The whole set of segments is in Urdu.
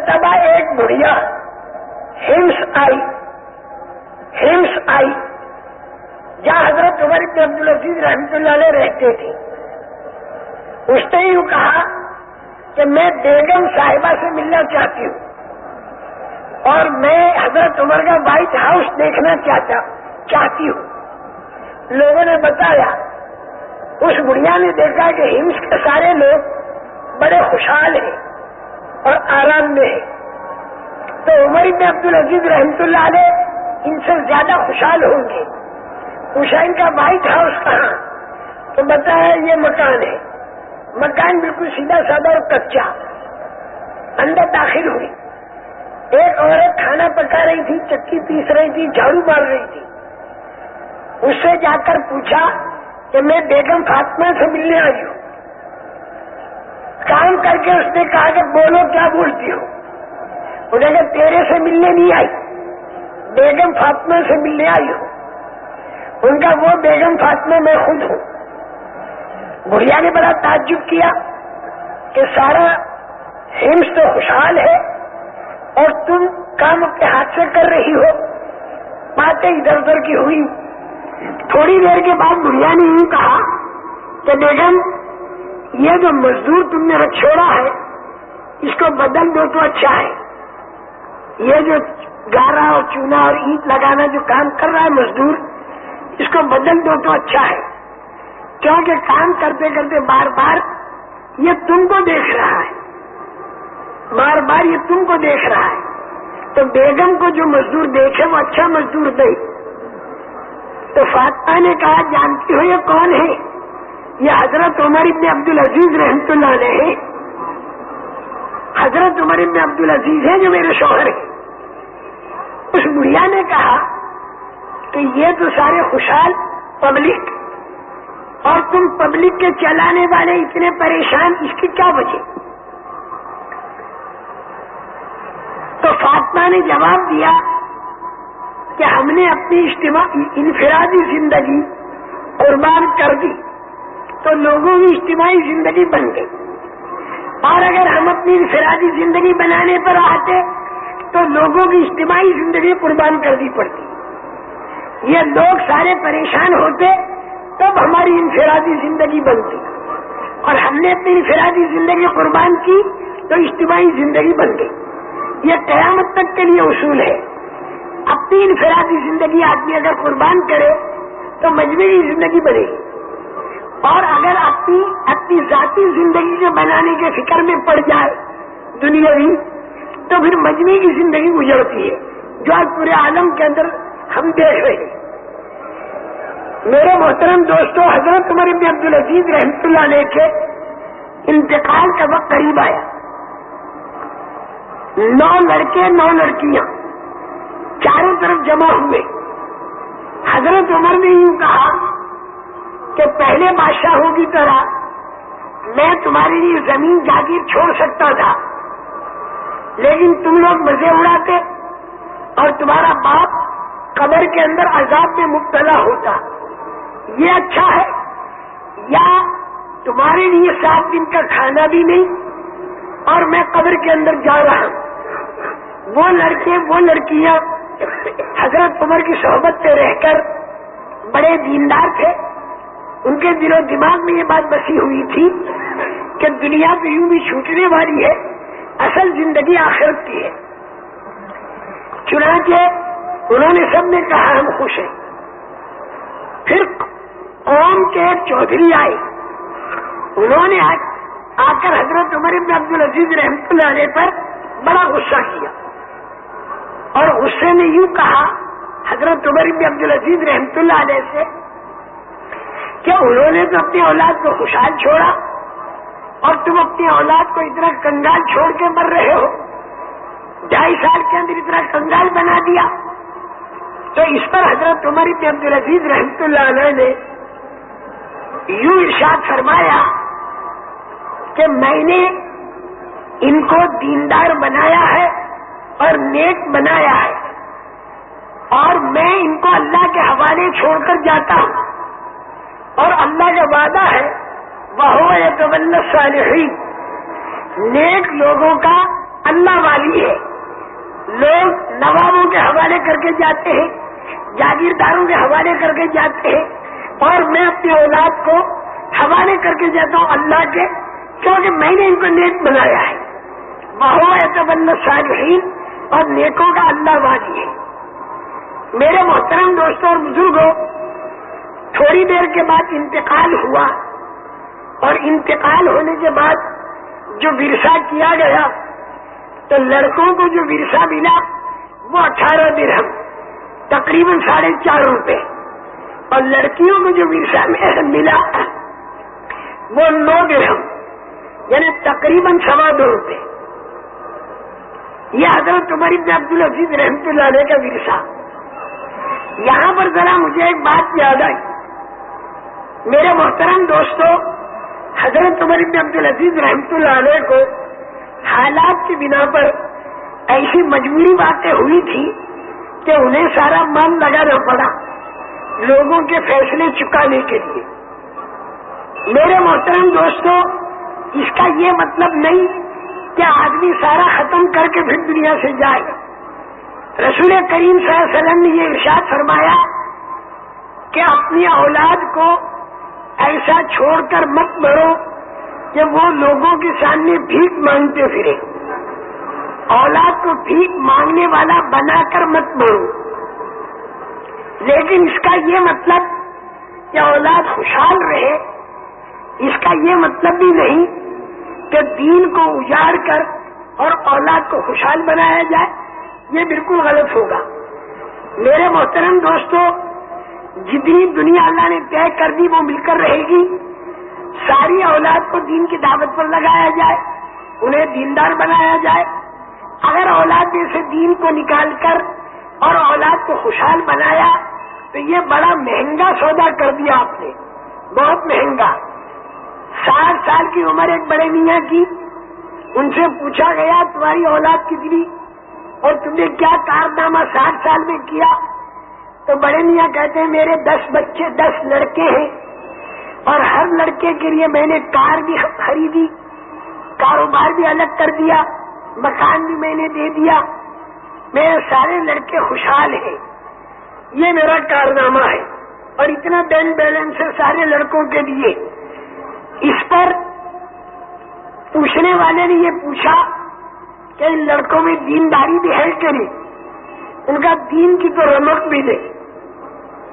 مرتبہ ایک بڑھیا ہمس آئی ہمس آئی، جہاں حضرت عمر ابن عبد العزیز رحمۃ اللہ علیہ رہتے تھے۔ اس نے یوں کہا کہ میں بیگم صاحبہ سے ملنا چاہتی ہوں اور میں حضرت عمر کا وائٹ ہاؤس دیکھنا چاہتا، چاہتی ہوں۔ لوگوں نے بتایا، اس بڑھیا نے دیکھا کہ ہمس کے سارے لوگ بڑے خوشحال ہیں۔ اور آرام میں ہیں تو عمر ابن عبد العزیز رحمۃ اللہ علیہ ان سے زیادہ خوشحال ہوں گے۔ حسین کا وائٹ ہاؤس کہاں تو بتایا یہ مکان ہے۔ مکان بالکل سیدھا سادہ اور کچا۔ اندر داخل ہوئی۔ ایک عورت کھانا پکا رہی تھی، چکی پیس رہی تھی، جھاڑو مار رہی تھی۔ اس سے جا کر پوچھا کہ میں بیگم فاطمہ سے ملنے آئی ہوں۔ کام کر کے اس نے کہا کہ بولو کیا بولتی ہو؟ انہیں کہ تیرے سے ملنے نہیں آئی۔ بیگم فاطمہ سے ملنے آئی ہوں ان کا وہ بیگم فاطمہ میں خود ہوں۔ بڑھیا نے بڑا تعجب کیا کہ سارا ہمس تو خوشحال ہے اور تم کام اپنے ہاتھ سے کر رہی ہو۔ باتیں ادھر ادھر کی ہوئی۔ تھوڑی دیر کے بعد بڑھیا نے یوں کہا کہ بیگم یہ جو مزدور تم نے چھوڑا ہے، اس کو بدل دو تو اچھا ہے۔ یہ جو گارا اور چونا اور اینٹ لگانا جو کام کر رہا ہے مزدور، اس کو بدل دو تو اچھا ہے۔ کیونکہ کام کرتے کرتے بار بار یہ تم کو دیکھ رہا ہے۔ بار بار یہ تم کو دیکھ رہا ہے۔ تو بیگم کو جو مزدور دیکھے، وہ اچھا مزدور دے۔ تو فاطمہ نے کہا، جانتی ہو یہ کون ہے؟ یہ حضرت عمر ابن عبد العزیز رحمت اللہ علیہ حضرت عمر ابن عبد العزیز ہے جو میرے شوہر ہیں۔ اس بڑھیا نے کہا کہ یہ تو سارے خوشحال پبلک اور تم پبلک کے چلانے والے اتنے پریشان، اس کی کیا وجہ؟ تو فاطمہ نے جواب دیا کہ ہم نے اپنی اجتماع، انفرادی زندگی قربان کر دی۔ تو لوگوں کی اجتماعی زندگی بن گئی۔ اور اگر ہم اپنی انفرادی زندگی بنانے پر آتے، تو لوگوں کی اجتماعی زندگی قربان کر دی پڑتی۔ یہ لوگ سارے پریشان ہوتے، تب ہماری انفرادی زندگی بنتی۔ اور ہم نے اپنی انفرادی زندگی قربان کی، تو اجتماعی زندگی بن گئی۔ یہ قیامت تک کے لیے اصول ہے۔ اپنی انفرادی زندگی آدمی اگر قربان کرے، تو مجموعی زندگی بنے گی۔ اور اگر اپنی اپنی ذاتی زندگی کے بنانے کے فکر میں پڑ جائے دنیاوی، تو پھر مجموعی کی زندگی گزرتی ہے، جو آج پورے عالم کے اندر ہم دیکھ رہے ہیں۔ میرے محترم دوستوں حضرت عمر ابن عبد العزیز رحمت اللہ علیہ کے انتقال کا وقت قریب آیا۔ نو لڑکے، نو لڑکیاں چاروں طرف جمع ہوئے۔ حضرت عمر نے یوں کہا کہ پہلے بادشاہوں کی طرح میں تمہارے لیے زمین جاگیر چھوڑ سکتا تھا۔ لیکن تم لوگ مزے اڑاتے اور تمہارا باپ قبر کے اندر عذاب میں مبتلا ہوتا۔ یہ اچھا ہے۔ یا تمہارے لیے سات دن کا کھانا بھی نہیں اور میں قبر کے اندر جا رہا ہوں۔ وہ لڑکے، وہ لڑکیاں حضرت عمر کی صحبت سے رہ کر بڑے دیندار تھے۔ ان کے دل و دماغ میں یہ بات بسی ہوئی تھی کہ دنیا تو یوں بھی چھوٹنے والی ہے، اصل زندگی آخرت کی ہے۔ چنانچہ انہوں نے سب نے کہا ہم خوش ہیں۔ پھر قوم کے ایک چودھری آئے انہوں نے آ کر حضرت عمر ابن عبد العزیز رحمت اللہ علیہ پر بڑا غصہ کیا۔ اور غصے نے یوں کہا، حضرت عمر ابن عبد العزیز رحمت اللہ علیہ سے کہ انہوں نے تو اپنی اولاد کو خوشحال چھوڑا اور تم اپنی اولاد کو اتنا کنگال چھوڑ کے مر رہے ہو؟ ڈھائی سال کے اندر اتنا کنگال بنا دیا۔ تو اس پر حضرت عمر ابن عبد العزیز رحمت اللہ علیہ نے یوں ارشاد فرمایا کہ میں نے ان کو دیندار بنایا ہے اور نیک بنایا ہے اور میں ان کو اللہ کے حوالے چھوڑ کر جاتا ہوں۔ اور اللہ کا وعدہ ہے وہ صالحین نیک لوگوں کا اللہ والی ہے۔ لوگ نوابوں کے حوالے کر کے جاتے ہیں، جاگیرداروں کے حوالے کر کے جاتے ہیں۔ اور میں اپنی اولاد کو حوالے کر کے جاتا ہوں اللہ کے، کیونکہ میں نے ان کو نیک بنایا ہے۔ بہو اعتبل صالحین اور نیکوں کا اللہ والی ہے۔ میرے محترم دوستوں اور بزرگوں تھوڑی دیر کے بعد انتقال ہوا اور انتقال ہونے کے بعد جو ورثہ کیا گیا تو لڑکوں کو جو ورثہ ملا وہ اٹھارہ درہم، تقریباً ساڑھے چار روپے۔ اور لڑکیوں کو جو ورثہ ملا وہ نو درہم یعنی تقریباً سوا دو روپے۔ یہ حضرت عمر ابن عبد العزیز رحمت اللہ علیہ کا ورثہ۔ یہاں پر ذرا مجھے ایک بات یاد آئی۔ میرے محترم دوستوں حضرت عمر ابن عبد العزیز رحمت اللہ علیہ کو حالات کی بنا پر ایسی مجبوری باتیں ہوئی تھی کہ انہیں سارا من لگانا پڑا لوگوں کے فیصلے چکانے کے لیے۔ میرے محترم دوستوں اس کا یہ مطلب نہیں کہ آدمی سارا ختم کر کے پھر دنیا سے جائے۔ رسول کریم صلی اللہ علیہ وسلم نے یہ ارشاد فرمایا کہ اپنی اولاد کو ایسا چھوڑ کر مت بڑھو کہ وہ لوگوں کے سامنے بھیک مانگتے پھرے۔ اولاد کو بھیک مانگنے والا بنا کر مت بڑھو۔ لیکن اس کا یہ مطلب کہ اولاد خوشحال رہے، اس کا یہ مطلب بھی نہیں کہ دین کو اجاڑ کر اور اولاد کو خوشحال بنایا جائے، یہ بالکل غلط ہوگا۔ میرے محترم دوستوں جتنی دنیا اللہ نے طے کر دی وہ مل کر رہے گی۔ ساری اولاد کو دین کی دعوت پر لگایا جائے، انہیں دیندار بنایا جائے۔ اگر اولاد میں سے دین کو نکال کر اور اولاد کو خوشحال بنایا، تو یہ بڑا مہنگا سودا کر دیا آپ نے۔ بہت مہنگا۔ ساٹھ سال کی عمر ایک بڑے میاں کی۔ ان سے پوچھا گیا، تمہاری اولاد کتنی؟ اور تم نے کیا کارنامہ ساٹھ سال میں کیا؟ تو بڑے میاں کہتے ہیں میرے دس بچے دس لڑکے ہیں اور ہر لڑکے کے لیے میں نے کار بھی خریدی، کاروبار بھی الگ کر دیا، مکان بھی میں نے دے دیا۔ میرے سارے لڑکے خوشحال ہیں۔ یہ میرا کارنامہ ہے۔ اور اتنا بینک بیلنس ہے سارے لڑکوں کے لیے۔ اس پر پوچھنے والے نے یہ پوچھا کہ ان لڑکوں میں دینداری بھی ہے کہ نہیں؟ ان کا دین کی تو رمک بھی نہیں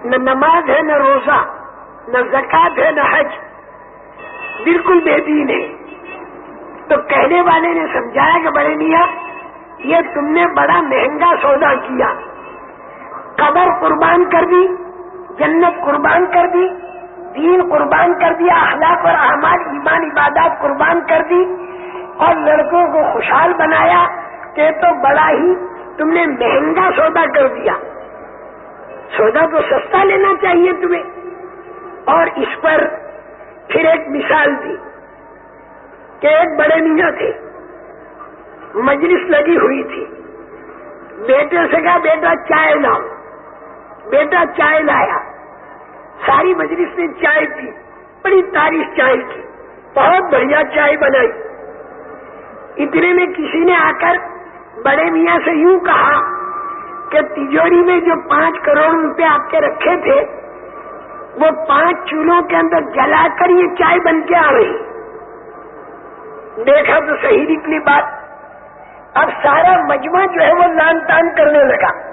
نہ نماز ہے، نہ روزہ، نہ زکات ہے، نہ حج۔ بالکل بے دین ہے۔ تو کہنے والے نے سمجھایا کہ بڑے میاں، یہ تم نے بڑا مہنگا سودا کیا۔ قبر قربان کر دی، جنت قربان کر دی، دین قربان کر دیا، اخلاق اور احمد ایمان، عبادات قربان کر دی۔ اور لڑکوں کو خوشحال بنایا کہ تو بڑا ہی تم نے مہنگا سودا کر دیا۔ سودا تو سستا لینا چاہیے تمہیں۔ اور اس پر پھر ایک مثال دی کہ ایک بڑے میاں تھے۔ مجلس لگی ہوئی تھی۔ بیٹے سے کہا، بیٹا، چائے لاؤ۔ بیٹا، چائے لایا۔ ساری مجلس نے چائے پی۔ بڑی تعریف چائے کی۔ بہت بڑھیا چائے بنائی۔ اتنے میں کسی نے آ کر بڑے میاں سے یوں کہا کہ تجوری میں جو پانچ کروڑ روپے آپ کے رکھے تھے، وہ پانچ چولہوں کے اندر جلا کر یہ چائے بن کے آ رہی دیکھا تو صحیح نکلی بات۔ اب سارا مجمع جو ہے وہ لان تان کرنے لگا۔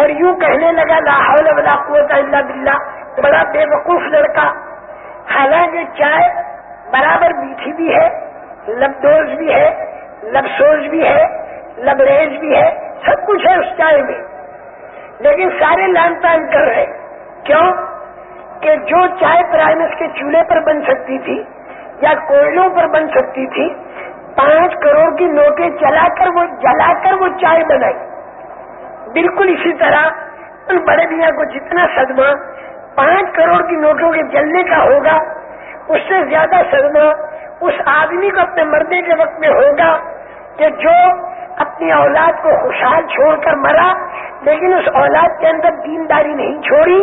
اور یوں کہنے لگا، لا حول ولا قوت الا باللہ۔ بڑا بے وقوف لڑکا۔ حالانکہ چائے برابر میٹھی بھی ہے لبدوز بھی ہے۔ لبسوز بھی ہے لبریز بھی ہے، سب کچھ ہے اس چائے میں۔ لیکن سارے لان تان کر رہے کیوں؟ کہ جو چائے پرائمس کے چولہے پر بن سکتی تھی یا کوئلوں پر بن سکتی تھی، پانچ کروڑ کی نوٹیں چلا کر وہ جلا کر وہ چائے بنائی۔ بالکل اسی طرح ان بڑے میاں کو جتنا صدمہ پانچ کروڑ کی نوٹوں کے جلنے کا ہوگا، اس سے زیادہ صدمہ اس آدمی کو اپنے مرنے کے وقت میں ہوگا کہ جو اپنی اولاد کو خوشحال چھوڑ کر مرا، لیکن اس اولاد کے اندر دینداری نہیں چھوڑی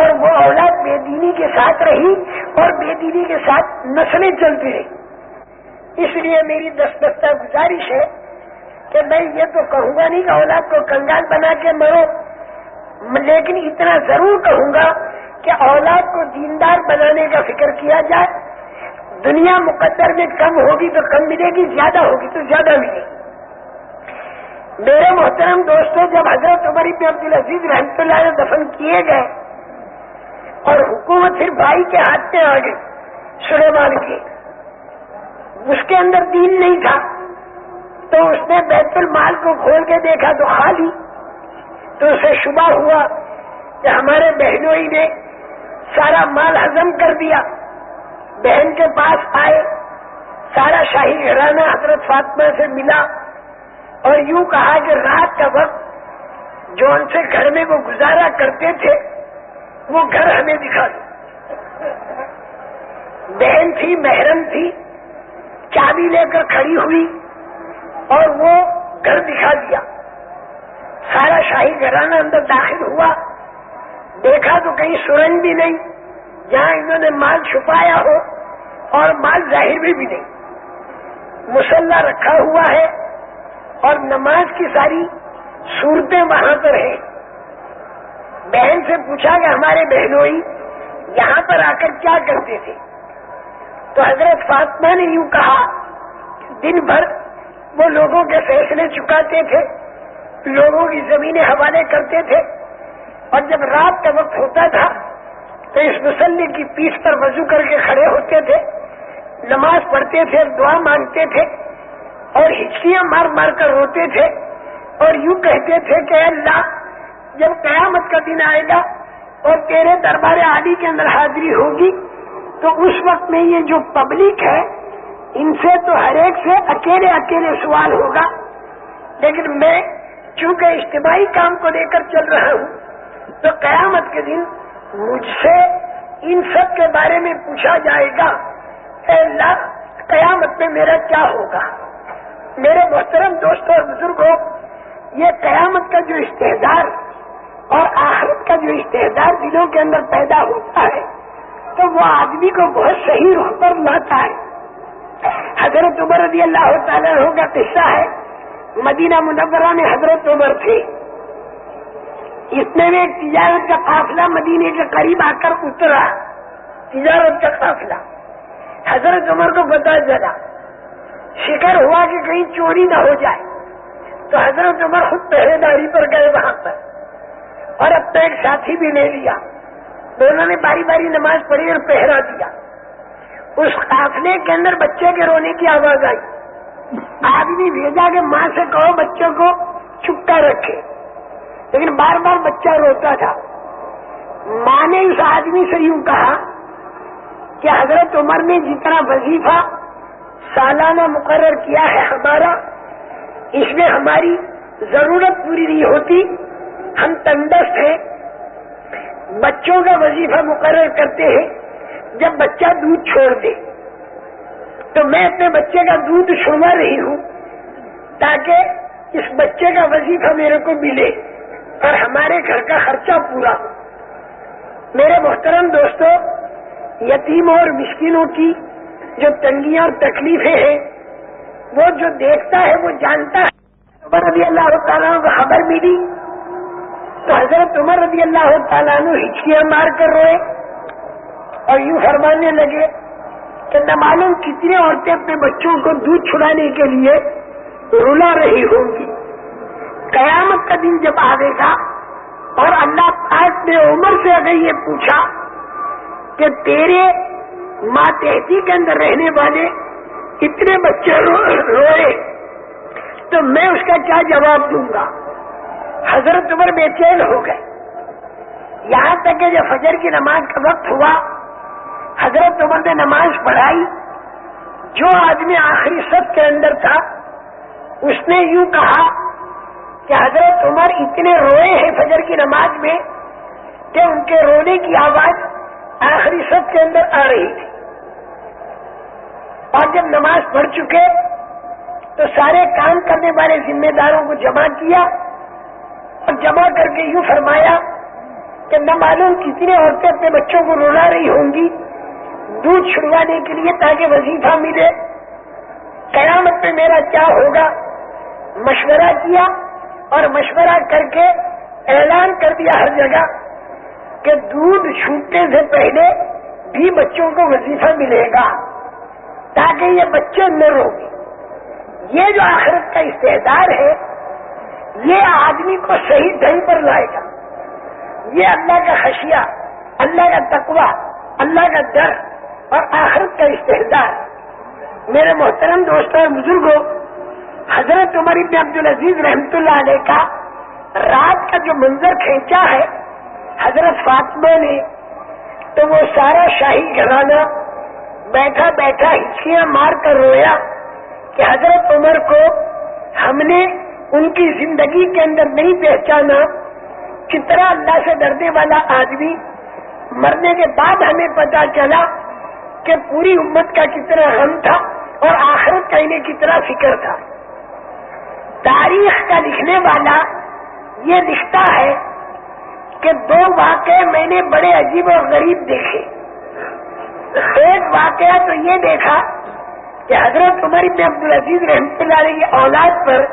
اور وہ اولاد بے دینی کے ساتھ رہی اور بے دینی کے ساتھ نسلیں چلتی رہی۔ اس لیے میری دستہ گزارش ہے کہ میں یہ تو کہوں گا نہیں کہ اولاد کو کنگال بنا کے مرو، لیکن اتنا ضرور کہوں گا کہ اولاد کو دیندار بنانے کا فکر کیا جائے۔ دنیا مقدر میں کم ہوگی تو کم ملے گی، زیادہ ہوگی تو زیادہ ملے گی۔ میرے محترم دوستوں جب حضرت عمر ابن عبد العزیز رحمت اللہ نے دفن کیے گئے اور حکومت پھر بھائی کے ہاتھ میں آ گئی، سلیمان کی اس کے اندر دین نہیں تھا۔ تو اس نے بیت المال کو کھول کے دیکھا تو خالی۔ تو اسے شبہ ہوا کہ ہمارے بہنوں ہی نے سارا مال ہزم کر دیا۔ بہن کے پاس آئے، سارا شاہی گھرانہ حضرت فاطمہ سے ملا اور یوں کہا کہ رات کا وقت جو ان سے گھر میں وہ گزارا کرتے تھے، وہ گھر ہمیں دکھا دو۔ بہن تھی، محرم تھی، چابی لے کر کھڑی ہوئی اور وہ گھر دکھا دیا۔ سارا شاہی گھرانہ اندر داخل ہوا۔ دیکھا تو کہیں سرنگ بھی نہیں، جہاں انہوں نے مال چھپایا ہو۔ اور مال ظاہر بھی, بھی نہیں۔ مسلح رکھا ہوا ہے اور نماز کی ساری صورتیں وہاں پر ہیں۔ بہن سے پوچھا کہ ہمارے بہنوئی یہاں پر آ کر کیا کرتے تھے؟ تو حضرت فاطمہ نے یوں کہا دن بھر وہ لوگوں کے فیصلے چکاتے تھے لوگوں کی زمینیں حوالے کرتے تھے۔ اور جب رات کا وقت ہوتا تھا تو اس مسلح کی پیس پر وضو کر کے کھڑے ہوتے تھے۔ نماز پڑھتے تھے، دعا مانگتے تھے اور ہچکیاں مار مار کر روتے تھے اور یوں کہتے تھے کہ اللہ، جب قیامت کا دن آئے گا اور تیرے دربار عالی کے اندر حاضری ہوگی، تو اس وقت میں یہ جو پبلک ہے، ان سے تو ہر ایک سے اکیلے اکیلے سوال ہوگا۔ لیکن میں چونکہ اجتماعی کام کو لے کر چل رہا ہوں، تو قیامت کے دن مجھ سے ان سب کے بارے میں پوچھا جائے گا۔ اے اللہ، قیامت میں میرا کیا ہوگا؟ میرے محترم دوستوں اور بزرگوں، یہ قیامت کا جو استحدار اور آخرت کا جو استحدار دلوں کے اندر پیدا ہوتا ہے، تو وہ آدمی کو بہت صحیح روح پر لاتا ہے۔ حضرت عمر رضی اللہ تعالیٰ کا قصہ ہے، مدینہ منورہ میں حضرت عمر تھے۔ اس میں ایک تجارت کا قافلہ مدینے کے قریب آ کر اترا۔ تجارت کا قافلہ۔ حضرت عمر کو بتا چلا۔ شکر ہوا کہ کہیں چوری نہ ہو جائے۔ تو حضرت عمر خود پہرے داری پر گئے وہاں پر۔ اور اپنا ایک ساتھی بھی لے لیا۔ دونوں نے باری باری نماز پڑھی اور پہرا دیا۔ اس قافلے کے اندر بچے کے رونے کی آواز آئی۔ آدمی بھیجا کہ ماں سے کہو بچوں کو چھپتا رکھے۔ لیکن بار بار بچہ روتا تھا۔ ماں نے اس آدمی سے یوں کہا کہ حضرت عمر نے جتنا وظیفہ سالانہ مقرر کیا ہے ہمارا، اس میں ہماری ضرورت پوری نہیں ہوتی، ہم تندرست ہیں، بچوں کا وظیفہ مقرر کرتے ہیں، جب بچہ دودھ چھوڑ دے۔ تو میں اپنے بچے کا دودھ چھڑوا رہی ہوں، تاکہ اس بچے کا وظیفہ میرے کو ملے اور ہمارے گھر کا خرچہ پورا ہو۔ میرے محترم دوستوں یتیموں اور مسکینوں کی جو تنگیاں اور تکلیفیں ہیں، وہ جو دیکھتا ہے، وہ جانتا ہے۔ عمر رضی اللہ تعالیٰ کو خبر ملی۔ تو حضرت عمر رضی اللہ تعالیٰ نے ہچکیاں مار کر روئے۔ اور یوں فرمانے لگے کہ نہ معلوم کتنی عورتیں اپنے بچوں کو دودھ چھڑانے کے لیے رلا رہی ہوں گی۔ قیامت کا دن جب آئے گا اور اللہ پاک نے عمر سے اگر یہ پوچھا کہ تیرے ماتحتی کے اندر رہنے والے اتنے بچے روئے تو میں اس کا کیا جواب دوں گا؟ حضرت عمر بے چین ہو گئے۔ یہاں تک کہ جب فجر کی نماز کا وقت ہوا، حضرت عمر نے نماز پڑھائی۔ جو آدمی آخری سب کے اندر تھا، اس نے یوں کہا کہ حضرت عمر اتنے روئے ہیں فجر کی نماز میں کہ ان کے رونے کی آواز آخری سب کے اندر آ رہی تھی۔ اور جب نماز پڑھ چکے، تو سارے کام کرنے والے ذمہ داروں کو جمع کیا اور جمع کر کے یوں فرمایا کہ نہ معلوم کتنی عورتیں اپنے بچوں کو رونا رہی ہوں گی، دودھ چھڑوانے کے لیے تاکہ وظیفہ ملے۔ قیامت پہ میرا کیا ہوگا؟ مشورہ کیا اور مشورہ کر کے اعلان کر دیا ہر جگہ۔ کہ دودھ چھوٹنے سے پہلے بھی بچوں کو وظیفہ ملے گا تاکہ یہ بچے نہ روگے یہ جو آخرت کا استحدار ہے، یہ آدمی کو صحیح ڈھنگ پر لائے گا۔ یہ اللہ کا خشیہ، اللہ کا تقوی، اللہ کا ڈر اور آخرت کا استحدار۔ میرے محترم دوستوں اور بزرگوں حضرت عمر ابن عبد العزیز رحمت اللہ علیہ کا رات کا جو منظر کھینچا ہے حضرت فاطمہ نے تو وہ سارا شاہی گھرانہ بیٹھا بیٹھا ہچکیاں مار کر رویا کہ حضرت عمر کو ہم نے ان کی زندگی کے اندر نہیں پہچانا کتنا اللہ سے ڈرنے والا آدمی مرنے کے بعد ہمیں پتا چلا کہ پوری امت کا کتنا غم تھا اور آخرت کا انہیں کتنا فکر تھا۔ تاریخ کا لکھنے والا یہ لکھتا ہے کہ دو واقعے میں نے بڑے عجیب اور غریب دیکھے۔ ایک واقعہ تو یہ دیکھا کہ حضرت عمر ابن عبد العزیز رحمت اللہ علیہ کی اولاد پر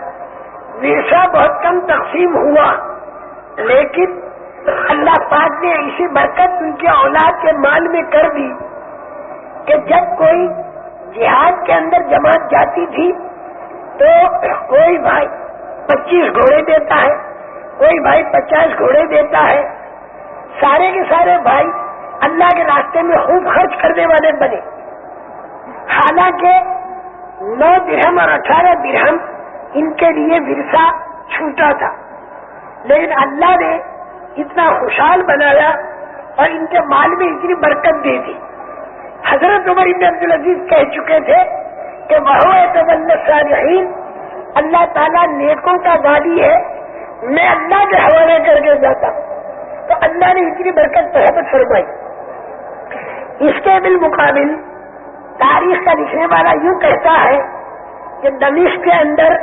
ورثہ بہت کم تقسیم ہوا، لیکن اللہ پاک نے ایسی برکت ان کی اولاد کے مال میں کر دی کہ جب کوئی جہاد کے اندر جماعت جاتی تھی تو کوئی بھائی پچیس گھوڑے دیتا ہے۔ کوئی بھائی پچاس گھوڑے دیتا ہے، سارے کے سارے بھائی اللہ کے راستے میں خوب خرچ کرنے والے بنے۔ حالانکہ نو درہم اور اٹھارہ درہم ان کے لیے ورثہ چھوٹا تھا۔ لیکن اللہ نے اتنا خوشحال بنایا اور ان کے مال میں اتنی برکت دے دی حضرت عمر ابن عبد العزیز کہہ چکے تھے کہ وہ صالحین اللہ تعالیٰ نیکوں کا گاڑی ہے۔ میں اللہ کے حوالے کر کے جاتا تو اللہ نے اتنی برکت رحمت فرمائی۔ اس کے بالمقابل تاریخ کا لکھنے والا یوں کہتا ہے کہ دمش کے اندر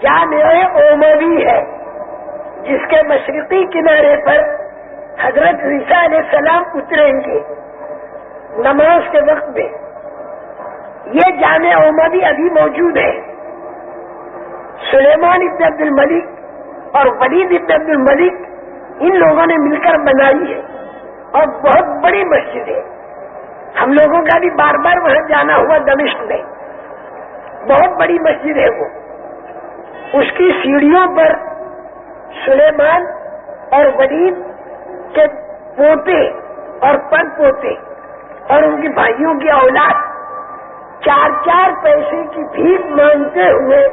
جامع اوموی ہے، جس کے مشرقی کنارے پر حضرت عیسیٰ علیہ السلام اتریں گے نماز کے وقت میں۔ یہ جامع اوموی ابھی موجود ہے۔ سلیمان ابن عبد الملک اور ولید ابن عبد الملک ان لوگوں نے مل کر بنائی ہے اور بہت بڑی مسجد ہے۔ ہم لوگوں کا بھی بار بار وہاں جانا ہوا دمشق میں۔ بہت بڑی مسجد ہے وہ۔ اس کی سیڑھیوں پر سلیمان اور ولید کے پوتے اور پن پوتے اور ان کے بھائیوں کی اولاد چار چار پیسے کی بھیک مانگتے ہوئے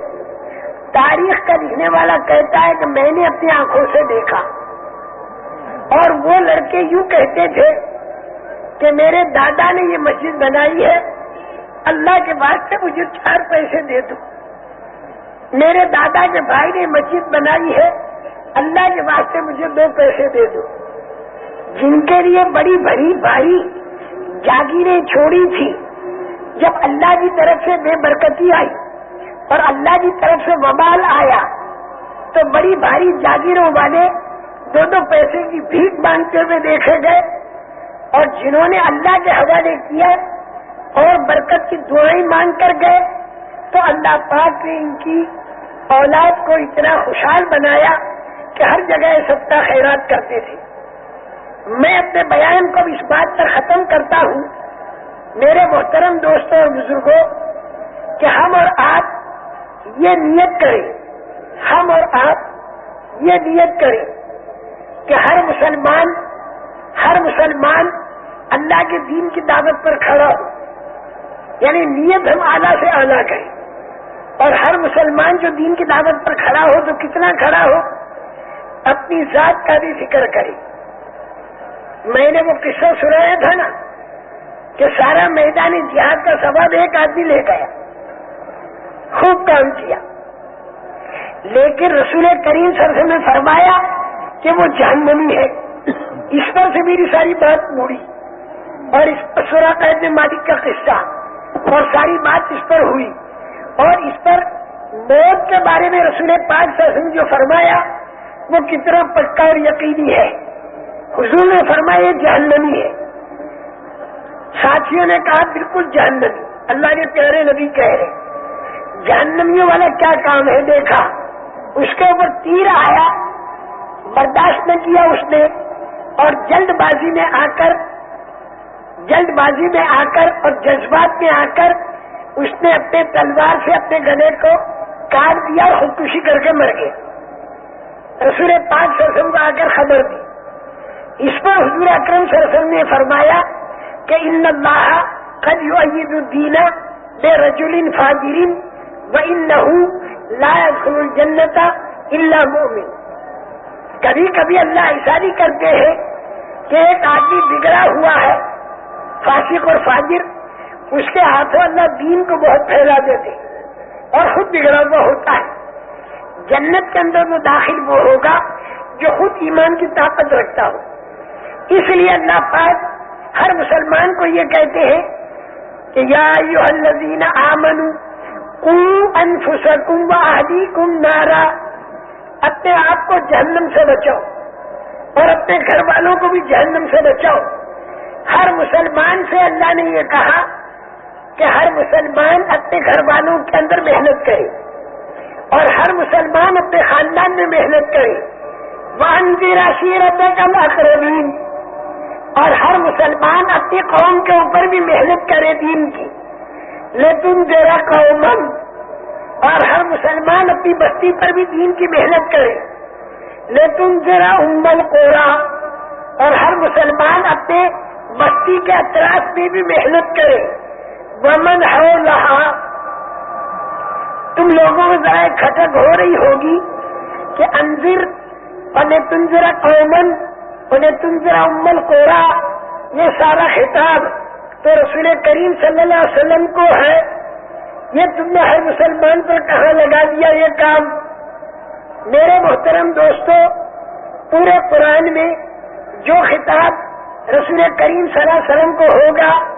تاریخ کا لکھنے والا کہتا ہے کہ میں نے اپنی آنکھوں سے دیکھا۔ اور وہ لڑکے یوں کہتے تھے کہ میرے دادا نے یہ مسجد بنائی ہے، اللہ کے واسطے مجھے چار پیسے دے دو۔ میرے دادا کے بھائی نے مسجد بنائی ہے، اللہ کے واسطے مجھے دو پیسے دے دو۔ جن کے لیے بڑی بڑی بھاری جاگیریں چھوڑی تھی جب اللہ کی طرف سے بے برکتی آئی۔ اور اللہ کی طرف سے وبال آیا تو بڑی بھاری جاگیروں والے دو دو پیسے کی بھیک مانگتے ہوئے دیکھے گئے اور جنہوں نے اللہ کے حوالے کیا اور برکت کی دعائیں مانگ کر گئے تو اللہ پاک نے ان کی اولاد کو اتنا خوشحال بنایا کہ ہر جگہ سب کا خیرات کرتے تھے۔ میں اپنے بیان کو اس بات پر ختم کرتا ہوں، میرے محترم دوستوں اور بزرگوں، کہ ہم اور آپ یہ نیت کریں۔ ہم اور آپ یہ نیت کریں کہ ہر مسلمان ہر مسلمان اللہ کے دین کی دعوت پر کھڑا ہو۔ یعنی نیت ہم اعلیٰ سے اعلیٰ کریں۔ اور ہر مسلمان جو دین کی دعوت پر کھڑا ہو تو کتنا کھڑا ہو، اپنی ذات کا بھی فکر کرے۔ میں نے وہ قصہ سنایا تھا نا کہ سارا میدان جہاد کا سواب ایک آدمی لے گیا خوب کام کیا۔ لیکن رسول کریم سر سے میں فرمایا کہ وہ جہنمی ہے۔ اس پر سے میری ساری بات موڑی۔ اور اس پر سورا قید مالک کا قصہ اور ساری بات اس پر ہوئی۔ اور اس پر موت کے بارے میں رسول پاک سر سے جو فرمایا، وہ کتنا پکا اور یقینی ہے۔ حضور نے فرمایا جہنمی ہے۔ ساتھیوں نے کہا، بالکل جہنمی۔ اللہ کے پیارے نبی کہہ رہے جہنمیوں والا کیا کام ہے؟ دیکھا۔ اس کے اوپر تیر آیا، برداشت نہ کیا اس نے، اور جلد بازی میں آ کر، جلد بازی میں آ کر اور جذبات میں آ کر اس نے اپنے تلوار سے اپنے گلے کو کاٹ دیا اور خودکشی کر کے مر گئے۔ رسول پاک سرسم کو آ کر خبر دی۔ اس پر حضور اکرم سرسم نے فرمایا کہ ان اللہ قد یعید الدین بے رجول فاجرین و ان لا يدخل الجنت الا کبھی کبھی اللہ ایسا بھی کرتے ہیں کہ ایک آدمی بگڑا ہوا ہے، فاسق اور فاجر، اس کے ہاتھوں اللہ دین کو بہت پھیلا دیتے اور خود بگڑا ہوا ہوتا ہے۔ جنت کے اندر وہ داخل وہ ہوگا جو خود ایمان کی طاقت رکھتا ہو۔ اس لیے اللہ پاک ہر مسلمان کو یہ کہتے ہیں کہ یا الذین آمنوا انفسکم و اہلیکم نارا۔ اپنے آپ کو جہنم سے بچاؤ اور اپنے گھر والوں کو بھی جہنم سے بچاؤ۔ ہر مسلمان سے اللہ نے یہ کہا کہ ہر مسلمان اپنے گھر والوں کے اندر محنت کرے اور ہر مسلمان اپنے خاندان میں محنت کرے۔ وان کی راشی رب کم اقربین اور ہر مسلمان اپنی قوم کے اوپر بھی محنت کرے دین کی۔ لیکن تیرا قومن اور ہر مسلمان اپنی بستی پر بھی دین کی محنت کرے۔ لیکن ذرا امل کوڑا اور ہر مسلمان اپنے بستی کے اطراف میں بھی محنت کرے۔ ومن ہو رہا تم لوگوں میں ذرا کھٹک ہو رہی ہوگی کہ انضر انہیں تم ذرا قومن انہیں تم ذرا امل کوڑا یہ سارا خطاب۔ تو رسول کریم صلی اللہ علیہ وسلم کو ہے، یہ تم نے ہر مسلمان پر کہاں لگا دیا یہ کام؟ میرے محترم دوستو، پورے قرآن میں جو خطاب رسول کریم صلی اللہ علیہ وسلم کو ہوگا،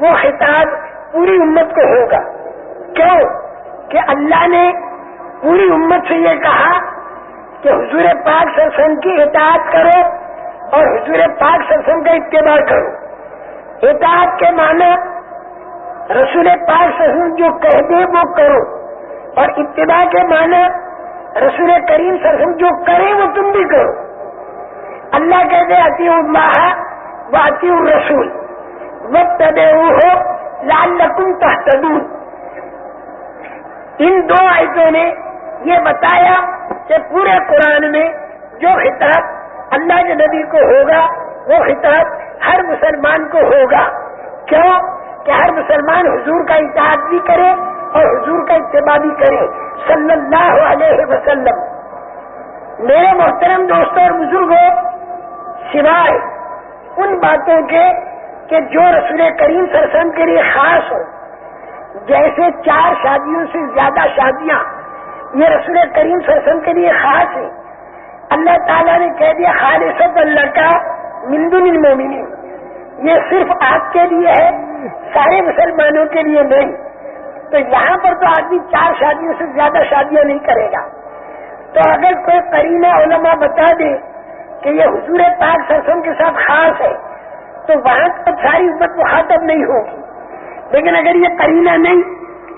وہ خطاب پوری امت کو ہوگا۔ کیوں؟ کہ اللہ نے پوری امت سے یہ کہا کہ حضور پاک سرسن کی اطاعت کرو اور حضور پاک سرسن کا اتباع کرو۔ اطاعت کے معنی رسول پاک سے جو کہہ دے وہ کرو۔ اور اتباع کے معنی رسول کریم سے جو کرے وہ تم بھی کرو۔ اللہ کہتے اتی اللہ و اتی رسول وقت ہو لال لکم تحتدون ان دو آیتوں نے یہ بتایا کہ پورے قرآن میں جو خطاب اللہ کے نبی کو ہوگا، وہ خطاب ہر مسلمان کو ہوگا۔ کیوں؟ کہ ہر مسلمان حضور کا اطاعت بھی کرے اور حضور کا اتباع بھی کرے۔ صلی اللہ علیہ وسلم۔ میرے محترم دوستوں اور بزرگوں سوائے ان باتوں کے کہ جو رسول کریم سرسم کے لیے خاص ہو جیسے چار شادیوں سے زیادہ شادیاں یہ رسول کریم سرسم کے لیے خاص ہیں۔ اللہ تعالیٰ نے کہہ دیا خالص اللہ کا مندن المومنی یہ صرف آپ کے لیے ہے، سارے مسلمانوں کے لیے نہیں۔ تو یہاں پر تو آدمی چار شادیوں سے زیادہ شادیاں نہیں کرے گا۔ تو اگر کوئی کرینہ علماء بتا دے کہ یہ حضور پاک سرسم کے ساتھ خاص ہے، تو وہاں تو ساری امت مخاطب نہیں ہوگی۔ لیکن اگر یہ کرینہ نہیں،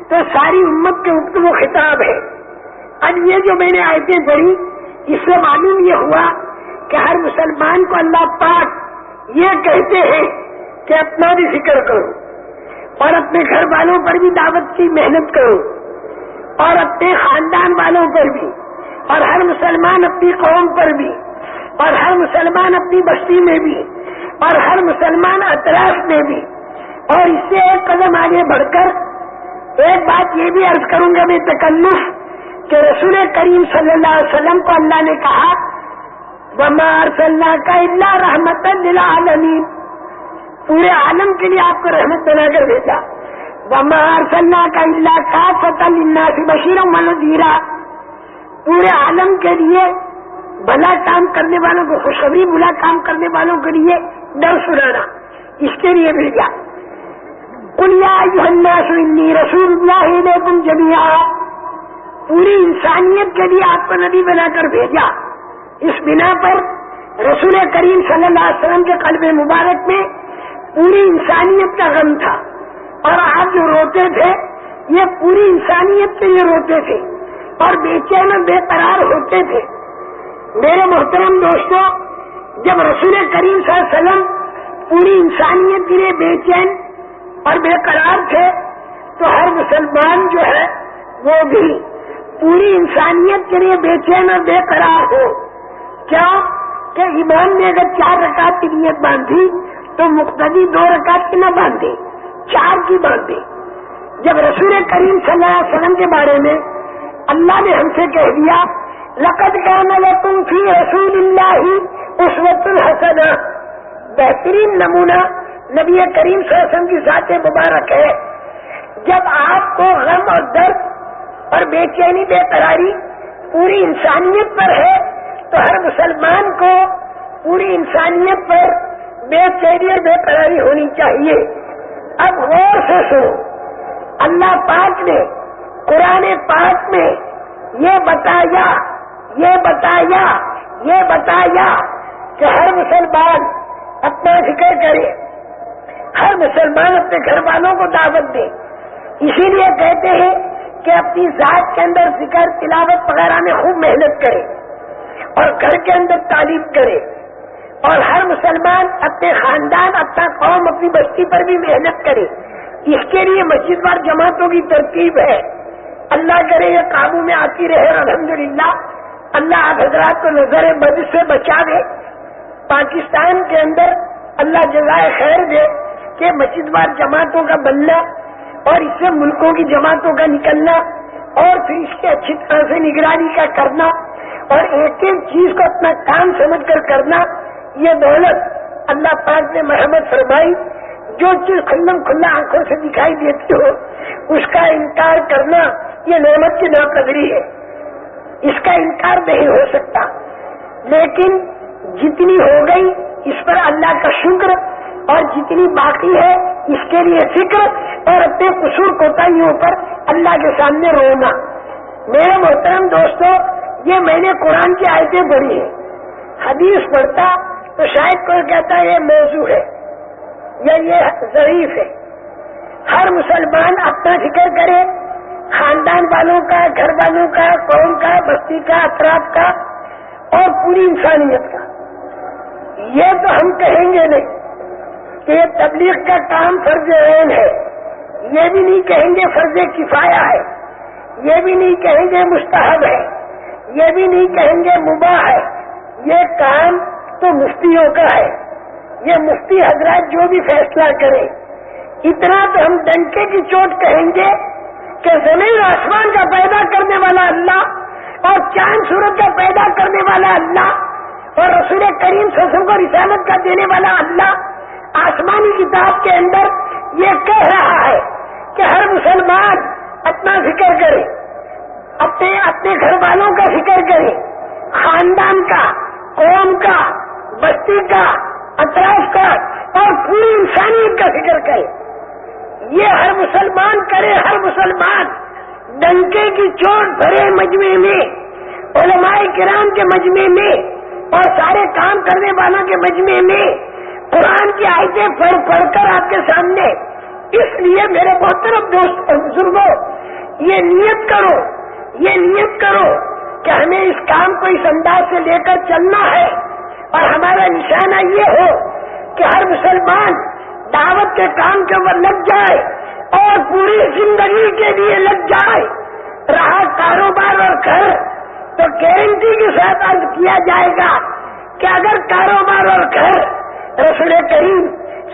تو ساری امت کے اوپر وہ خطاب ہے۔ اب یہ جو میں نے آیتیں پڑھی، اس سے معلوم یہ ہوا کہ ہر مسلمان کو اللہ پاک یہ کہتے ہیں کہ اپنا بھی فکر کرو اور اپنے گھر والوں پر بھی دعوت کی محنت کرو اور اپنے خاندان والوں پر بھی اور ہر مسلمان اپنی قوم پر بھی اور ہر مسلمان اپنی بستی میں بھی اور ہر مسلمان اطراف میں بھی اور اس سے ایک قدم آگے بڑھ کر ایک بات یہ بھی عرض کروں گا، میں تکلف کہ رسول کریم صلی اللہ علیہ وسلم کو اللہ نے کہا بمار صلاح کا اللہ رحمت للعالمین پورے عالم کے لیے آپ کو رحمت بنا کر بھیجا. بمار صلاح کا اللہ کا فتح اللہ سے بشیر منظیرہ پورے عالم کے لیے بھلا کام کرنے والوں کو خوشخبری بلا کام کرنے والوں کے لیے ڈر سنانا. اس کے لیے بھیجا. کلیا سنی رسول اللہ تم جمیا پوری انسانیت کے لیے آپ کو نبی بنا کر بھیجا. اس بنا پر رسول کریم صلی اللہ علیہ وسلم کے قلب مبارک میں پوری انسانیت کا غم تھا۔ اور آپ جو روتے تھے، یہ پوری انسانیت کے لیے روتے تھے۔ اور بے چین بے قرار ہوتے تھے۔ میرے محترم دوستوں جب رسول کریم صلی اللہ علیہ وسلم پوری انسانیت کے لیے بے چین اور بے قرار تھے، تو ہر مسلمان جو ہے، وہ بھی پوری انسانیت کے لیے بے چین اور بے قرار ہو۔ کیا کہ ایمان نے اگر چار رکعت کی نیت باندھی تو مقتدی دو رکعت کی نہ باندھے، چار کی باندھے۔ جب رسول کریم صلی اللہ علیہ وسلم کے بارے میں اللہ نے ہم سے کہہ دیا، لقد کام تم فی رسول اللہ اس وقت الحسن بہترین نمونہ نبی کریم صلی اللہ علیہ وسلم کی ذات مبارک ہے۔ جب آپ کو غم اور درد اور بے چینی بے قراری پوری انسانیت پر ہے تو ہر مسلمان کو پوری انسانیت پر بے چینی اور بے قراری ہونی چاہیے۔ اب غور سے سنو۔ اللہ پاک نے قرآن پاک میں یہ بتایا یہ بتایا یہ بتایا کہ ہر مسلمان اپنا فکر کرے۔ ہر مسلمان اپنے گھر والوں کو دعوت دے۔ اسی لیے کہتے ہیں کہ اپنی ذات کے اندر ذکر تلاوت وغیرہ میں خوب محنت کرے۔ اور گھر کے اندر تعلیم کرے اور ہر مسلمان اپنے خاندان، اپنا قوم، اپنی بستی پر بھی محنت کرے۔ اس کے لیے مسجد وار جماعتوں کی ترتیب ہے۔ اللہ کرے یہ قابو میں آتی رہے الحمدللہ اللہ آپ حضرات کو نظر بد سے بچا دے۔ پاکستان کے اندر اللہ جزائے خیر دے کہ مسجد وار جماعتوں کا بننا اور اس سے ملکوں کی جماعتوں کا نکلنا اور پھر اس کی اچھی طرح سے نگرانی کا کرنا۔ اور ایک ایک چیز کو اپنا کام سمجھ کر کرنا، یہ دولت اللہ پاک نے محمد فرمائی، جو چیز کھلم کھلا آنکھوں سے دکھائی دیتی ہو، اس کا انکار کرنا یہ نعمت کی ناقدری ہے۔ اس کا انکار نہیں ہو سکتا۔ لیکن جتنی ہو گئی، اس پر اللہ کا شکر اور جتنی باقی ہے، اس کے لیے فکر اور اپنے قصور کوتاہیوں پر اللہ کے سامنے رونا۔ میرے محترم دوستو یہ میں نے قرآن کی آیتیں پڑھی ہیں۔ حدیث پڑھتا تو شاید کوئی کہتا ہے یہ موضوع ہے یا یہ ضعیف ہے۔ ہر مسلمان اپنا فکر کرے، خاندان والوں کا، گھر والوں کا، قوم کا، بستی کا، اطراف کا اور پوری انسانیت کا۔ یہ تو ہم کہیں گے نہیں کہ یہ تبلیغ کا کام فرض عین ہے۔ یہ بھی نہیں کہیں گے فرض کفایا ہے۔ یہ بھی نہیں کہیں گے مستحب ہے۔ یہ بھی نہیں کہیں گے مباح ہے۔ یہ کام تو مفتیوں کا ہے۔ یہ مفتی حضرات جو بھی فیصلہ کرے اتنا تو ہم ڈنکے کی چوٹ کہیں گے کہ زمین آسمان کا پیدا کرنے والا اللہ اور چاند سورج کا پیدا کرنے والا اللہ اور رسول کریم سسم کو رسالت کا دینے والا اللہ آسمانی کتاب کے اندر یہ کہہ رہا ہے کہ ہر مسلمان اپنا فکر کرے۔ اپنے اپنے گھر والوں کا فکر کرے خاندان کا، قوم کا، بستی کا، اطراف کا اور پوری انسانیت کا فکر کرے یہ ہر مسلمان کرے، ہر مسلمان ڈنکے کی چوٹ بھرے مجمے میں، علماء کرام کے مجمے میں اور سارے کام کرنے والوں کے مجمے میں قرآن کی آیتیں پڑھ پڑھ کر آپ کے سامنے۔ اس لیے میرے محترم دوست اور بزرگوں، یہ نیت کرو یہ نیت کرو کہ ہمیں اس کام کو اس انداز سے لے کر چلنا ہے۔ اور ہمارا نشانہ یہ ہو کہ ہر مسلمان دعوت کے کام کے اوپر لگ جائے اور پوری زندگی کے لیے لگ جائے۔ رہا کاروبار اور گھر۔ تو گارنٹی کے ساتھ عرض کیا جائے گا کہ اگر کاروبار اور گھر رسول کریم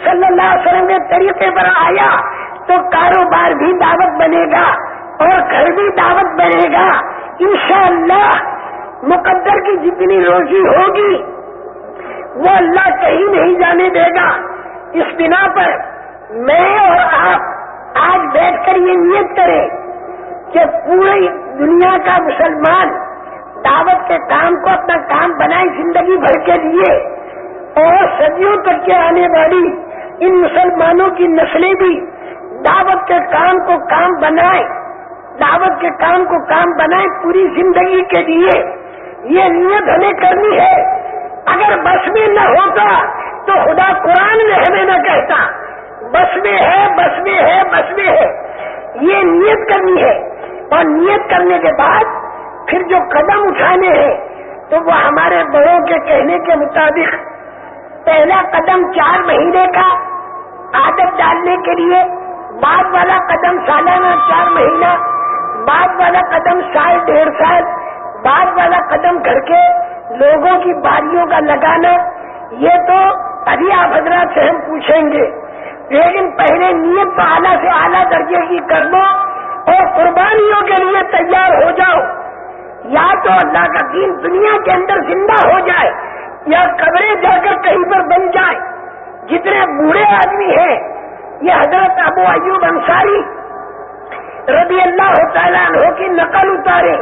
صلی اللہ علیہ وسلم کے طریقے پر آیا تو کاروبار بھی دعوت بنے گا۔ اور گھر بھی دعوت بنے گا۔ انشاءاللہ مقدر کی جتنی روزی ہوگی، وہ اللہ کہیں نہیں جانے دے گا۔ اس بنا پر میں اور آپ آج بیٹھ کر یہ نیت کریں کہ پوری دنیا کا مسلمان دعوت کے کام کو اپنا کام بنائے زندگی بھر کے لیے اور صدیوں تک کے آنے والی ان مسلمانوں کی نسلیں بھی دعوت کے کام کو کام بنائے۔ دعوت کے کام کو کام بنائے پوری زندگی کے لیے یہ نیت ہمیں کرنی ہے۔ اگر بس میں نہ ہوتا تو خدا قرآن میں ہمیں نہ کہتا۔ بس میں ہے، بس میں ہے، بس میں ہے۔ یہ نیت کرنی ہے۔ اور نیت کرنے کے بعد پھر جو قدم اٹھانے ہیں تو وہ ہمارے بڑوں کے کہنے کے مطابق پہلا قدم چار مہینے کا عادت ڈالنے کے لیے، بعد والا قدم سالانہ چار مہینہ بعد والا قدم سال ڈیڑھ سال بعد والا قدم کر کے لوگوں کی باریوں کا لگانا، یہ تو ابھی آپ حضرات سے ہم پوچھیں گے۔ لیکن پہلے نیت تو اعلیٰ سے اعلیٰ درجے کی کر لو اور قربانیوں کے لیے تیار ہو جاؤ۔ یا تو اللہ کا دین دنیا کے اندر زندہ ہو جائے یا قبریں جا کر کہیں پر بن جائے۔ جتنے بوڑھے آدمی ہیں، یہ حضرت ابو ایوب انصاری رضی اللہ تعالیٰ عنہ کی نقل اتارے۔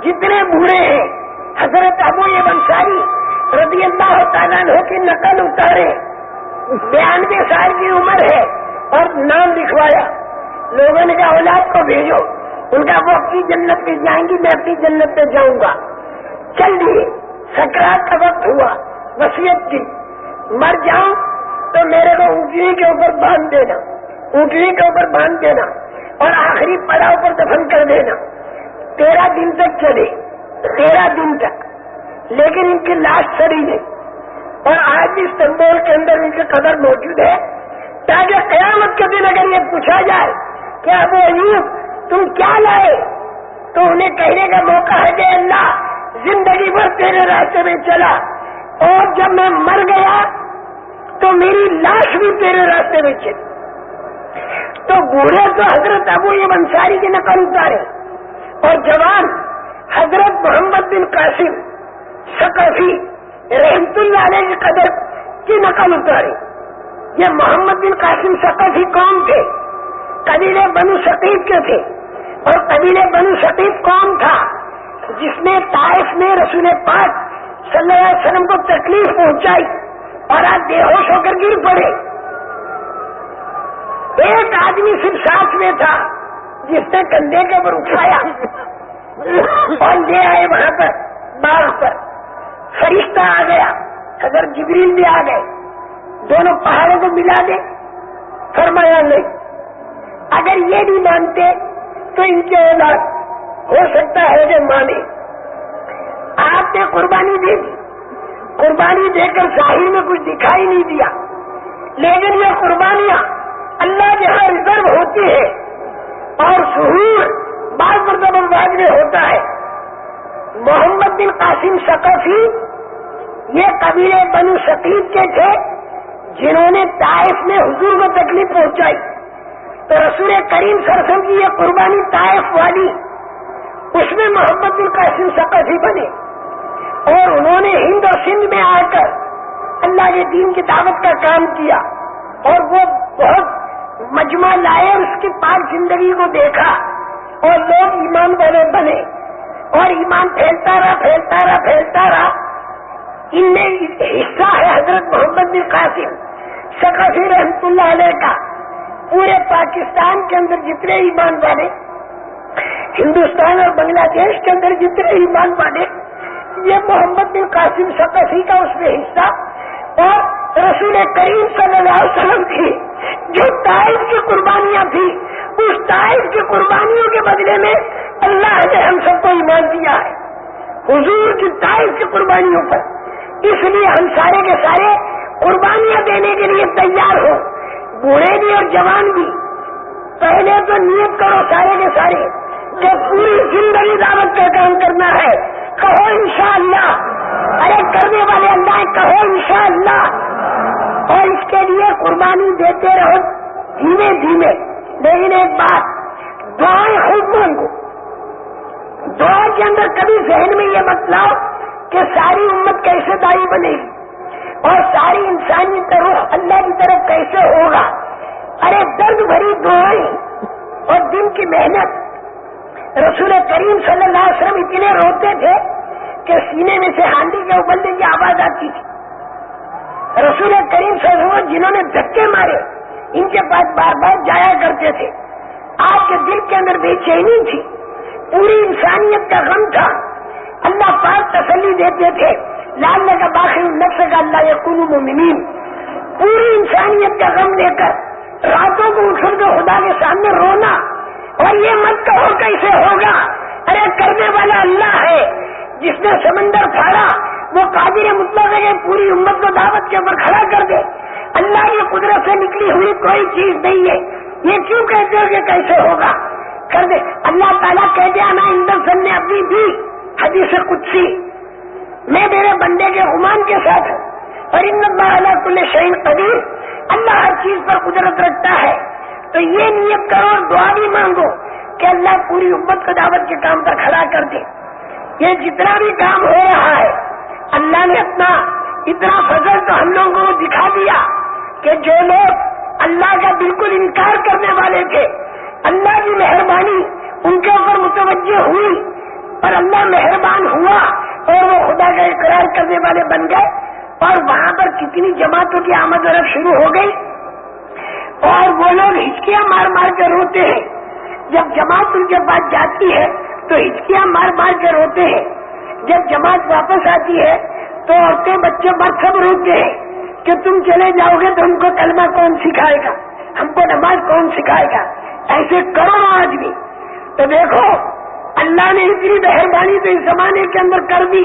جتنے بوڑھے ہیں، حضرت ابو یہ انصاری رضی اللہ تعالیٰ عنہ کی نقل اتارے۔ بیانوے سال کی عمر ہے اور نام لکھوایا۔ لوگوں نے کہا، اولاد کو بھیجو۔ ان کا وہ اپنی جنت پہ جائیں گی، میں اپنی جنت پہ جاؤں گا۔ چل دیے۔ سکرات کا وقت ہوا وسیعت کی۔ مر جاؤں تو میرے کو اونٹنی کے اوپر باندھ دینا۔ اونٹنی کے اوپر باندھ دینا۔ اور آخری پڑاؤ پر دفن کر دینا۔ تیرہ دن تک چلے تیرہ دن تک۔ لیکن ان کی لاش سڑی نہیں۔ اور آج بھی استنبول کے اندر ان کی قدر موجود ہے۔ تاکہ قیامت کے دن اگر یہ پوچھا جائے کہ ابو ایوب، تم کیا لائے؟ تو انہیں کہنے کا موقع ہے کہ اللہ زندگی بھر تیرے راستے میں چلا۔ اور جب میں مر گیا، تو میری لاش بھی تیرے راستے میں چلی۔ تو بوڑھے تو حضرت ابو یہ منصاری کی نقل اتارے اور جوان حضرت محمد بن قاسم ثقافی رحمت اللہ علیہ کی قدر کی نقل اتارے۔ یہ محمد بن قاسم ثقافی کون تھے۔ قبیلے بنو شقیب کے تھے۔ اور قبیلے بنو شقیب کون تھا جس نے طائف میں رسول پاک صلی اللہ علیہ وسلم کو تکلیف پہنچائی اور آج بے ہوش ہو کر گر پڑے۔ ایک آدمی صرف ساتھ میں تھا، جس نے کندھے کے اوپر اٹھایا۔ اور لے آئے وہاں پر، باغ پر۔ فرشتہ آ گیا اگر جبریل بھی آ گئے۔ دونوں پہاڑوں کو ملا دے۔ فرمایا، نہیں، اگر یہ نہیں مانتے تو ان کے اولاد، ہو سکتا ہے کہ مانے۔ آپ نے قربانی دے دی۔ قربانی دے کر ظاہر میں کچھ دکھائی نہیں دیا۔ لیکن یہ قربانیاں اللہ جہاں ریزرو ہوتی ہے اور سہور بعض مرتبہ بعد میں ہوتا ہے۔ محمد بن قاسم ثقافی یہ قبیلے بنو شقیب کے تھے جنہوں نے طائف میں حضور کو تکلیف پہنچائی۔ تو رسول کریم سرسم کی یہ قربانی طائف والی، اس میں محمد القاسم ثقافی بنے۔ اور انہوں نے ہند اور سندھ میں آ کر اللہ کے دین کی دعوت کا کام کیا۔ اور وہ بہت مجمع لائے اور اس کی پاک زندگی کو دیکھا اور لوگ ایمان والے بنے اور ایمان پھیلتا رہا پھیلتا رہا پھیلتا رہا۔ ان میں حصہ ہے حضرت محمد بن قاسم، ثقافی رحمت اللہ علیہ کا۔ پورے پاکستان کے اندر جتنے ایمان والے، ہندوستان اور بنگلہ دیش کے اندر جتنے ایمان والے، یہ محمد بن قاسم ثقافی کا اس میں حصہ۔ اور رسول کریم صلی اللہ علیہ وسلم کی جو تائف کی قربانیاں تھی اس تائف کی قربانیوں کے بدلے میں اللہ نے ہم سب کو ایمان دیا ہے۔ حضور کی تائف کی قربانیوں پر۔ اس لیے ہم سارے کے سارے قربانیاں دینے کے لیے تیار ہو۔ بوڑھے بھی اور جوان بھی۔ پہلے تو نیت کرو سارے کے سارے کہ پوری زندگی دعوت کا کام کرنا ہے۔ کہو انشاءاللہ۔ ارے کرنے والے اللہ کہو انشاءاللہ۔ اور اس کے لیے قربانی دیتے رہو دھیمے دھیمے۔ لیکن ایک بات، دعائیں خوب مانگو۔ دعا کے اندر کبھی ذہن میں یہ بتلاؤ کہ ساری امت کیسے دائی بنے گی۔ اور ساری انسانی طرف اللہ کی طرف کیسے ہوگا۔ ارے درد بھری دعائیں اور دن کی محنت رسول کریم صلی اللہ علیہ وسلم اتنے روتے تھے کہ سینے میں سے ہانڈی کے ابلنے کی آواز آتی تھی۔ رسول کریم صلی اللہ علیہ وسلم جنہوں نے دھکے مارے، ان کے پاس بار بار جایا کرتے تھے۔ آپ کے دل کے اندر بے چینی تھی۔ پوری انسانیت کا غم تھا۔ اللہ پاک تسلی دیتے تھے۔ لالنے کا باقی نقص کا اللہ یقین مومنین۔ پوری انسانیت کا غم لے کر راتوں کو اٹھ کر خدا کے سامنے رونا۔ اور یہ مت کہو کیسے ہوگا؟ ارے کرنے والا اللہ ہے۔ جس نے سمندر پھاڑا، وہ قادر مطلب ہے کہ پوری امت کو دعوت کے اوپر کھڑا کر دے۔ اللہ کی قدرت سے نکلی ہوئی کوئی چیز نہیں ہے۔ یہ کیوں کہتے ہو کہ کیسے ہوگا؟ کر دے۔ اللہ تعالیٰ کہہ دیا نا اندر نے اپنی دی حدیث کچھ میں میرے بندے کے عمان کے ساتھ ہوں۔ اور ان اللہ کل شہین قدیر، اللہ ہر چیز پر قدرت رکھتا ہے۔ تو یہ نیت کرو اور دعا بھی مانگو کہ اللہ پوری امت کو دعوت کے کام پر کھڑا کر دے۔ یہ جتنا بھی کام ہو رہا ہے، اللہ نے اپنا اتنا فضل تو ہم لوگوں کو دکھا دیا کہ جو لوگ اللہ کا بالکل انکار کرنے والے تھے، اللہ کی مہربانی ان کے اوپر متوجہ ہوئی اور اللہ مہربان ہوا اور وہ خدا کا اقرار کرنے والے بن گئے۔ اور وہاں پر کتنی جماعتوں کی آمد و رفت شروع ہو گئی۔ اور وہ لوگ ہچکیاں مار مار کر روتے ہیں۔ جب جماعت ان کے پاس جاتی ہے تو ہچکیاں مار مار کر روتے ہیں۔ جب جماعت واپس آتی ہے تو عورتیں بچے بات سب روتے ہیں کہ تم چلے جاؤ گے تو ہم کو کلمہ کون سکھائے گا؟ ہم کو نماز کون سکھائے گا؟ ایسے کرو آج بھی تو دیکھو، اللہ نے اتنی مہربانی تو اس زمانے کے اندر کر دی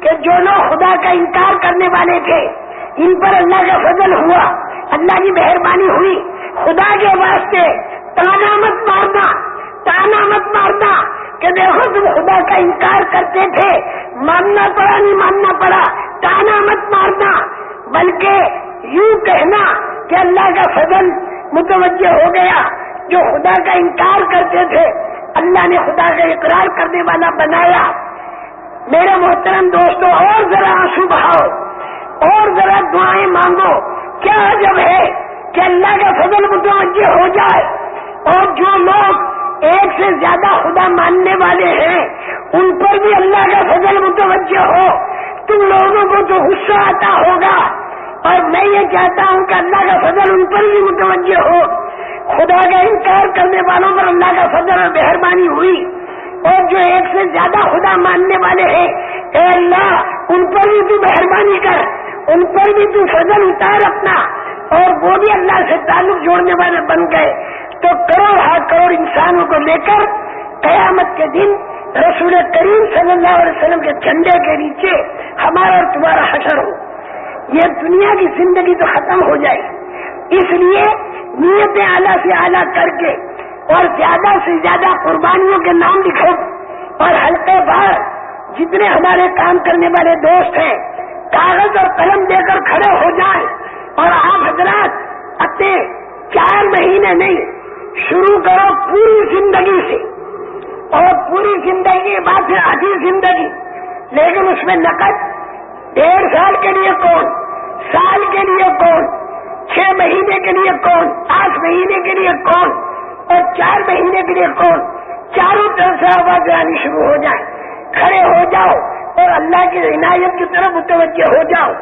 کہ جو لوگ خدا کا انکار کرنے والے تھے، ان پر اللہ کا فضل ہوا۔ اللہ کی مہربانی ہوئی۔ خدا کے واسطے تانا مت مارنا، تانا مت مارنا کہ دیکھو تم خدا کا انکار کرتے تھے۔ ماننا پڑا، نہیں ماننا پڑا، تانا مت مارنا۔ بلکہ یوں کہنا کہ اللہ کا فضل متوجہ ہو گیا۔ جو خدا کا انکار کرتے تھے، اللہ نے خدا کا اقرار کرنے والا بنایا۔ میرے محترم دوستوں اور ذرا آنسو بہاؤ اور ذرا دعائیں مانگو۔ کیا جب ہے کہ اللہ کا فضل متوجہ ہو جائے اور جو لوگ ایک سے زیادہ خدا ماننے والے ہیں، ان پر بھی اللہ کا فضل متوجہ ہو۔ تم لوگوں کو تو غصہ آتا ہوگا۔ اور میں یہ چاہتا ہوں کہ اللہ کا فضل ان پر بھی متوجہ ہو۔ خدا کا انکار کرنے والوں پر اللہ کا فضل اور مہربانی ہوئی۔ اور جو ایک سے زیادہ خدا ماننے والے ہیں، اے اللہ، ان پر بھی تو مہربانی کر۔ ان پر بھی تو فضل اتار اپنا اور وہ بھی اللہ سے تعلق جوڑنے والے بن گئے۔ تو کروڑ ہر کروڑ انسانوں کو لے کر قیامت کے دن رسول کریم صلی اللہ علیہ وسلم کے جھنڈے کے نیچے ہمارا اور تمہارا حشر ہو۔ یہ دنیا کی زندگی تو ختم ہو جائے۔ اس لیے نیتیں اعلیٰ سے اعلیٰ کر کے اور زیادہ سے زیادہ قربانیوں کے نام لکھو۔ اور ہلکے بار جتنے ہمارے کام کرنے والے دوست ہیں اور قلم دے کر کھڑے ہو جائیں اور آپ حضرات اپنے چار مہینے نہیں، شروع کرو پوری زندگی سے۔ اور پوری زندگی کے بعد پھر آدھی زندگی۔ لیکن اس میں نقد، ڈیڑھ سال کے لیے کون، سال کے لیے کون، چھ مہینے کے لیے کون، آٹھ مہینے کے لیے کون، اور چار مہینے کے لیے کون۔ چاروں طرف سے آواز آنی شروع ہو جائے کھڑے ہو جاؤ۔ اور اللہ کی عنایت کی طرف متوجہ ہو جاؤ۔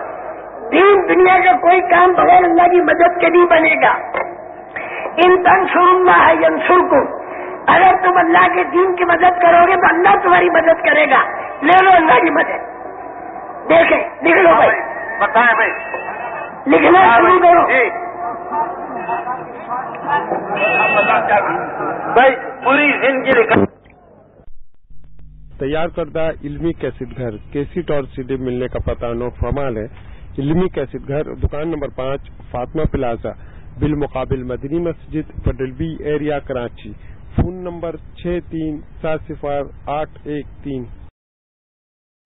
دین دنیا کا کوئی کام بغیر اللہ کی مدد کے نہیں بنے گا۔ ان تنسر ہے ینسر کو اگر تم اللہ کے دین کی مدد کرو گے تو اللہ تمہاری مدد کرے گا۔ لے لو اللہ کی مدد۔ دیکھیں لکھ لو بھائی۔ بتائیں بھائی۔ لکھنا شروع کرو۔ جی۔ بھائی پوری زندگی تیار کردہ علمی کیسٹ گھر کیسٹ اور سی ڈی ملنے کا پتہ نو فرمال ہے۔ علمی کیسٹ گھر، دکان نمبر پانچ، فاطمہ پلازا، بالمقابل مدنی مسجد Federal B area, Karachi. Phone number چھ تین، سات صفار آٹھ ایک تین۔